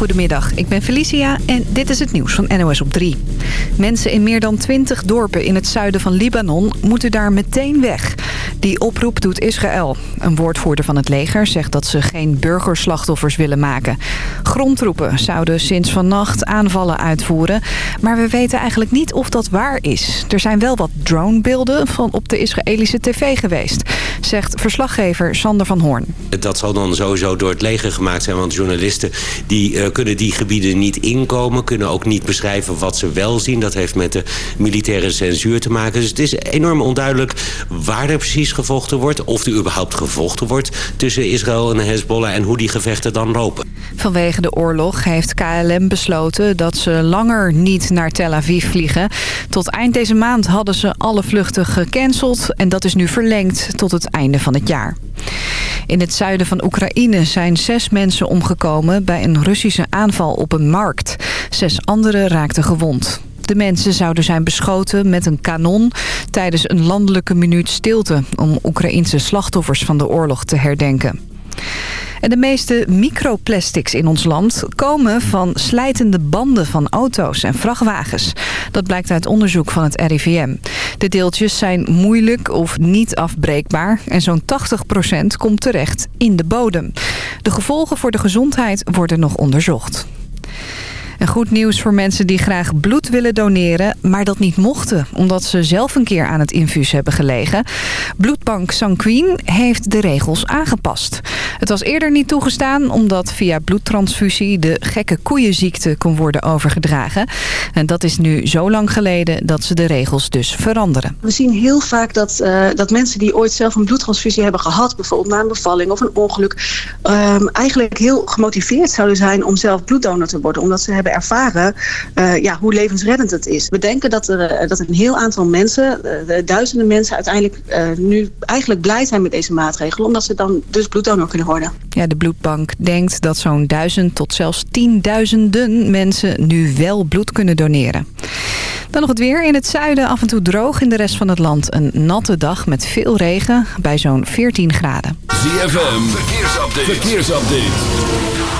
Goedemiddag, ik ben Felicia en dit is het nieuws van NOS op 3. Mensen in meer dan 20 dorpen in het zuiden van Libanon moeten daar meteen weg. Die oproep doet Israël. Een woordvoerder van het leger zegt dat ze geen burgerslachtoffers willen maken. Grondtroepen zouden sinds vannacht aanvallen uitvoeren. Maar we weten eigenlijk niet of dat waar is. Er zijn wel wat dronebeelden van op de Israëlische tv geweest. Zegt verslaggever Sander van Hoorn. Dat zal dan sowieso door het leger gemaakt zijn. Want journalisten die, uh, kunnen die gebieden niet inkomen. Kunnen ook niet beschrijven wat ze wel zien. Dat heeft met de militaire censuur te maken. Dus het is enorm onduidelijk waar er precies gevochten wordt. Of er überhaupt gevochten wordt tussen Israël en Hezbollah. En hoe die gevechten dan lopen. Vanwege de oorlog heeft KLM besloten dat ze langer niet naar Tel Aviv vliegen. Tot eind deze maand hadden ze alle vluchten gecanceld. En dat is nu verlengd tot het einde van het jaar. In het zuiden van Oekraïne zijn zes mensen omgekomen bij een Russische aanval op een markt. Zes anderen raakten gewond. De mensen zouden zijn beschoten met een kanon tijdens een landelijke minuut stilte... om Oekraïnse slachtoffers van de oorlog te herdenken. En de meeste microplastics in ons land komen van slijtende banden van auto's en vrachtwagens. Dat blijkt uit onderzoek van het RIVM. De deeltjes zijn moeilijk of niet afbreekbaar en zo'n 80% komt terecht in de bodem. De gevolgen voor de gezondheid worden nog onderzocht. En goed nieuws voor mensen die graag bloed willen doneren... maar dat niet mochten, omdat ze zelf een keer aan het infuus hebben gelegen. Bloedbank Sanquin heeft de regels aangepast. Het was eerder niet toegestaan omdat via bloedtransfusie... de gekke koeienziekte kon worden overgedragen. En dat is nu zo lang geleden dat ze de regels dus veranderen. We zien heel vaak dat, uh, dat mensen die ooit zelf een bloedtransfusie hebben gehad... bijvoorbeeld na een bevalling of een ongeluk... Um, eigenlijk heel gemotiveerd zouden zijn om zelf bloeddonor te worden. Omdat ze hebben ervaren uh, ja, hoe levensreddend het is. We denken dat, er, dat een heel aantal mensen, uh, duizenden mensen uiteindelijk uh, nu eigenlijk blij zijn met deze maatregelen. Omdat ze dan dus bloeddonor kunnen worden. Ja, de bloedbank denkt dat zo'n duizend tot zelfs tienduizenden mensen nu wel bloed kunnen doneren. Dan nog het weer. In het zuiden af en toe droog. In de rest van het land een natte dag met veel regen bij zo'n 14 graden. ZFM, verkeersupdate. verkeersupdate.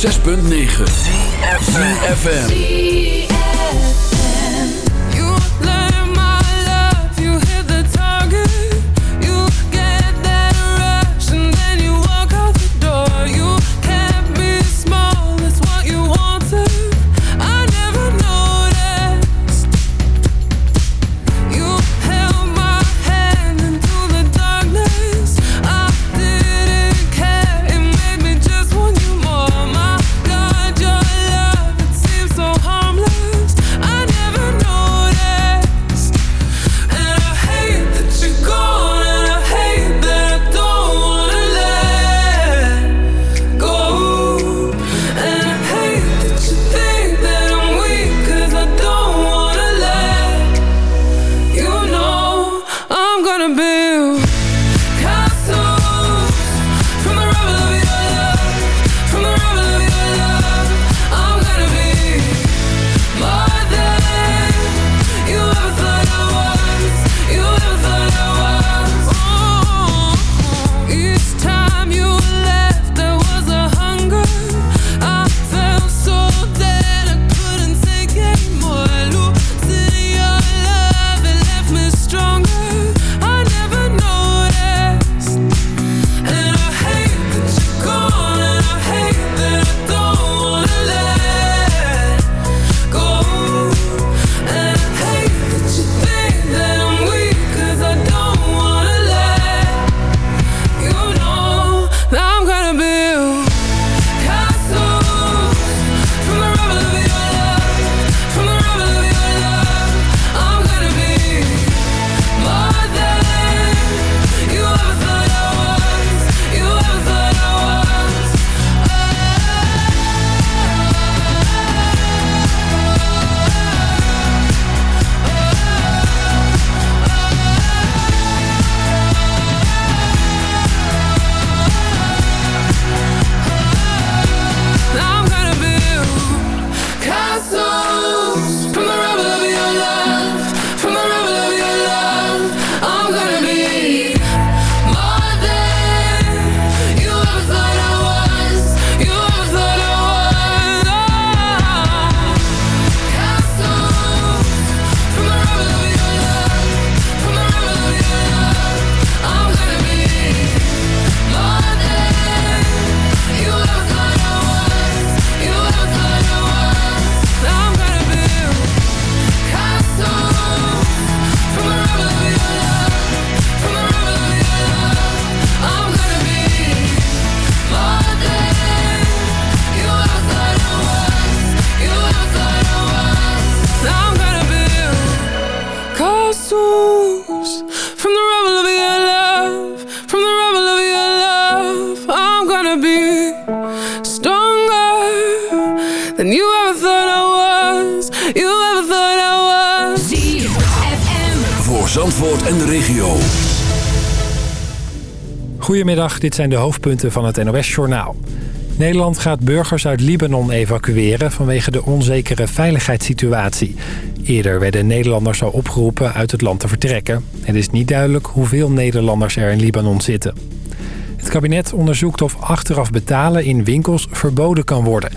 6.9 Goedemiddag, dit zijn de hoofdpunten van het NOS-journaal. Nederland gaat burgers uit Libanon evacueren vanwege de onzekere veiligheidssituatie. Eerder werden Nederlanders al opgeroepen uit het land te vertrekken. Het is niet duidelijk hoeveel Nederlanders er in Libanon zitten. Het kabinet onderzoekt of achteraf betalen in winkels verboden kan worden.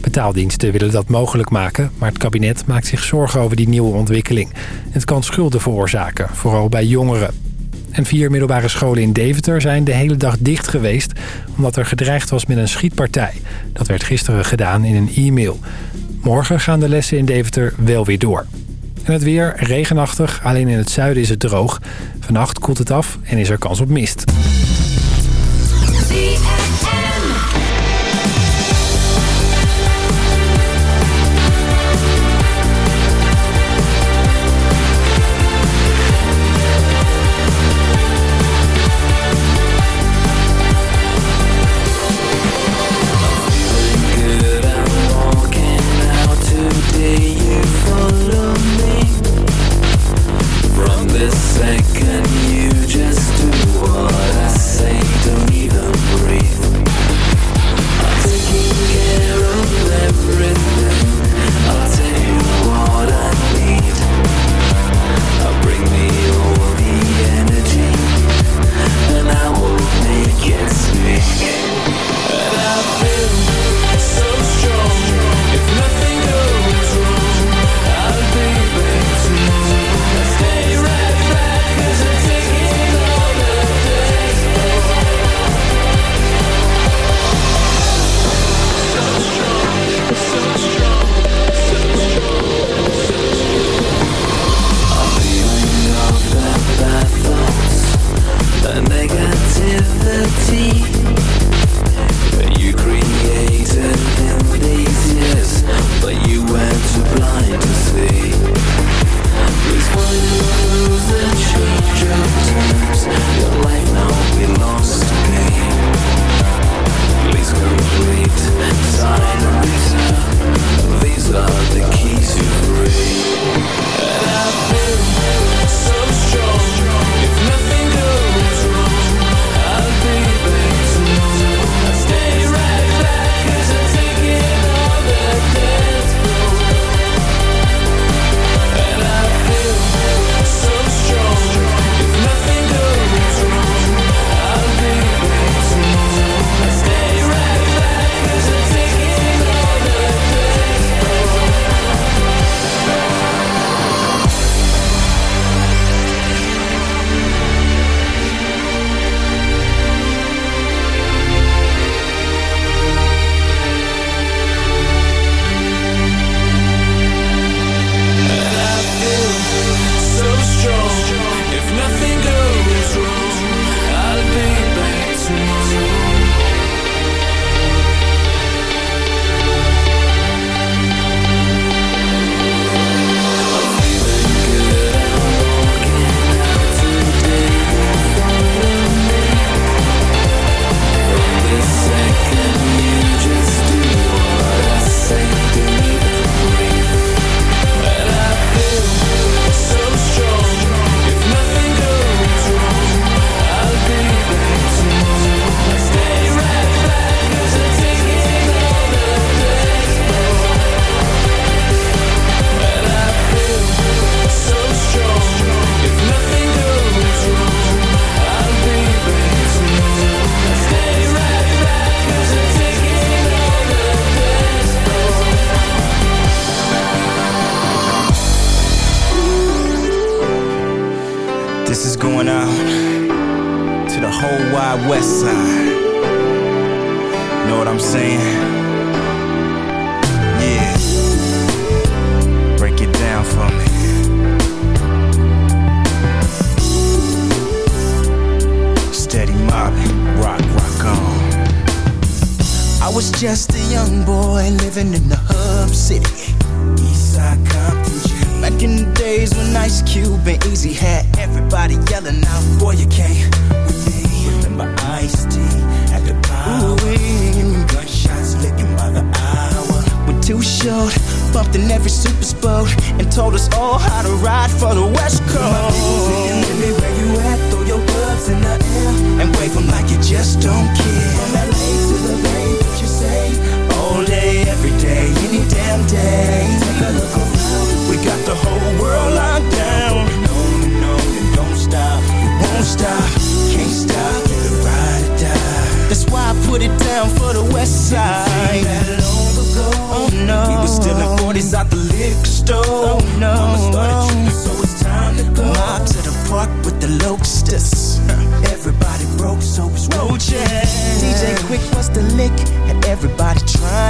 Betaaldiensten willen dat mogelijk maken, maar het kabinet maakt zich zorgen over die nieuwe ontwikkeling. Het kan schulden veroorzaken, vooral bij jongeren en vier middelbare scholen in Deventer zijn de hele dag dicht geweest... omdat er gedreigd was met een schietpartij. Dat werd gisteren gedaan in een e-mail. Morgen gaan de lessen in Deventer wel weer door. En het weer regenachtig, alleen in het zuiden is het droog. Vannacht koelt het af en is er kans op mist.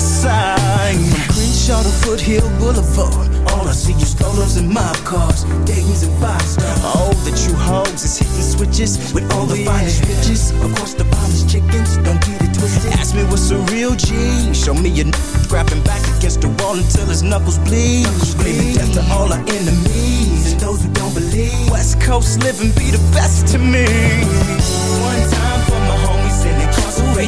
West Side. From Crenshaw to Foothill Boulevard. All I see is strollers and mob cars, Dayton's and five stars. All the true hoes is hitting switches with all the finest bitches. Of course, the finest chickens, don't get it twisted. Ask me what's a real G. Show me a n- grabbing back against the wall until his knuckles bleed. Screaming death to all our enemies and those who don't believe. West Coast living be the best to me. One time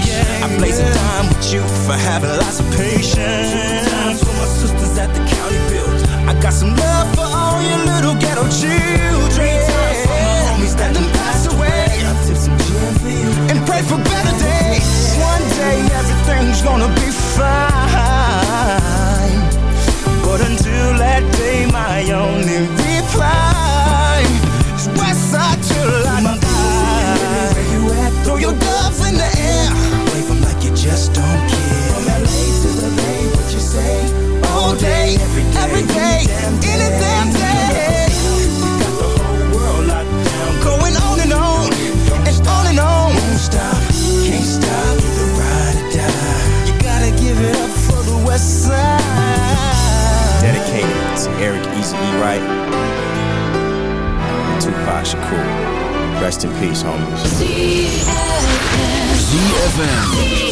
incarceration. I blaze a dime with you for having lots of patience. For my sisters at the county build. I got some love for all you little ghetto children. Times for my homies that done passed away. I tip some gin for you and pray for better days. One day everything's gonna be fine. But until that day, my only reply is Westside till I die. Where you at? Throw your gloves in the air. Wave 'em like you just don't care. From LA to the Bay, what you say? All day, every day, every day any damn day. We got the whole world locked down, going on and on and on and on. Won't stop, can't stop, either ride or die. You gotta give it up for the West Side. Dedicated to Eric Easy E. Wright and Tupac Shakur. Rest in peace, homies. ZFM.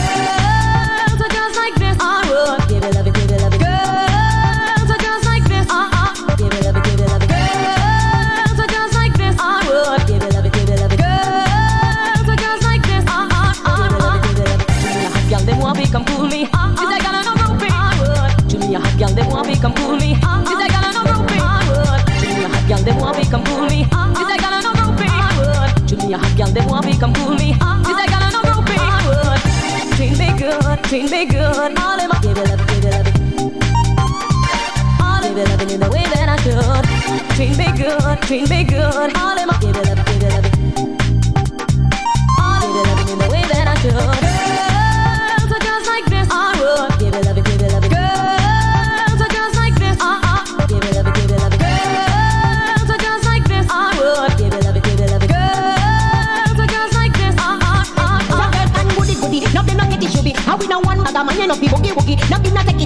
come me. Be hot want come me. Treat me good, treat me good. All in my give it up, give it up. All in it up in the way that I should. Treat me good, treat me good. All in my give it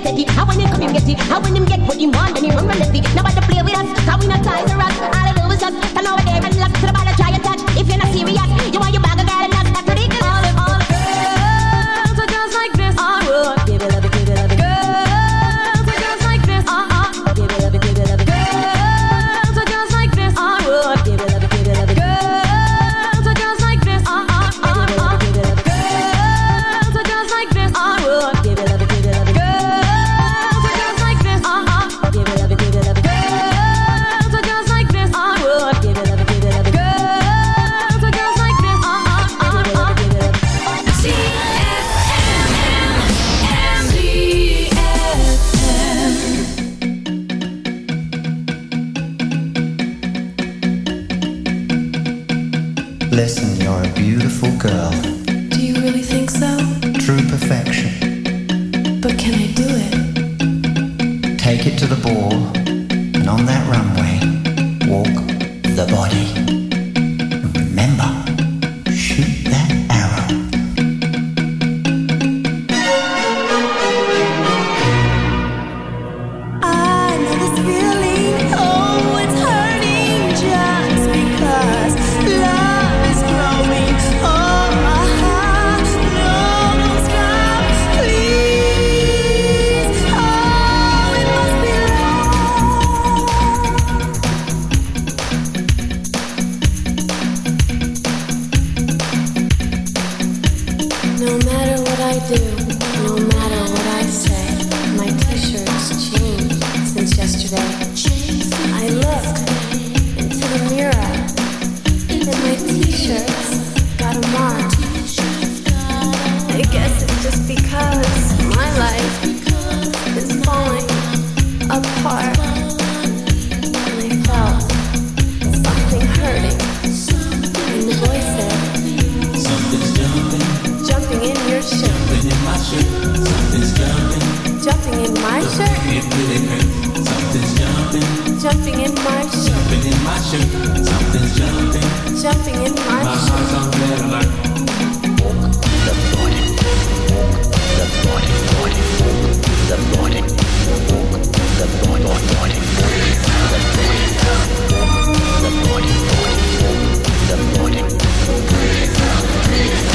I How when him come, him get it. How when him get what him want, then he run relentlessly. Nobody play with us, cause we not tied to us. Jumping in my shirt. It really hurts. Something's jumping. Jumping in my shirt. Jumping in my shirt. Something's jumping. Jumping in my, my shirt. My heart's on red alert. Walk the body. Walk the body. Body. Walk the body. Walk the body. Body. Body. The body. Walk the body. Body. Walk the body. Walk the body.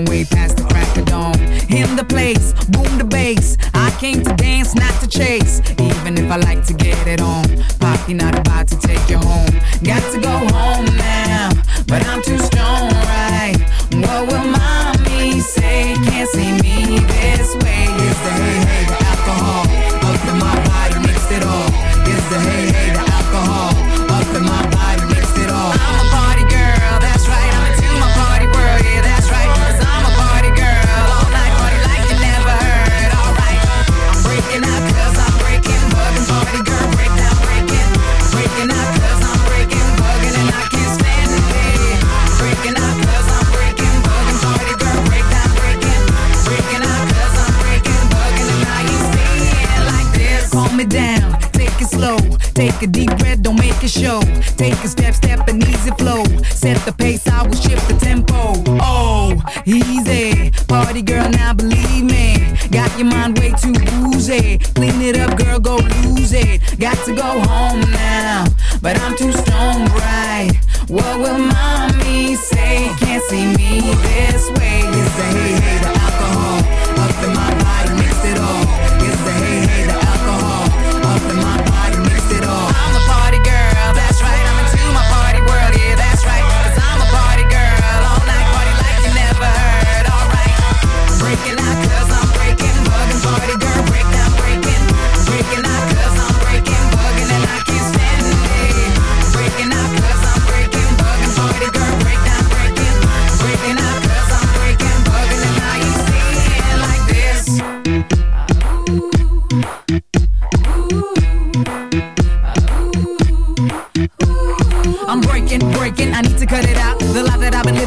rocking way past the crack of dawn. Hit the place, boom the bass. I came to dance, not to chase. Even if I like to take is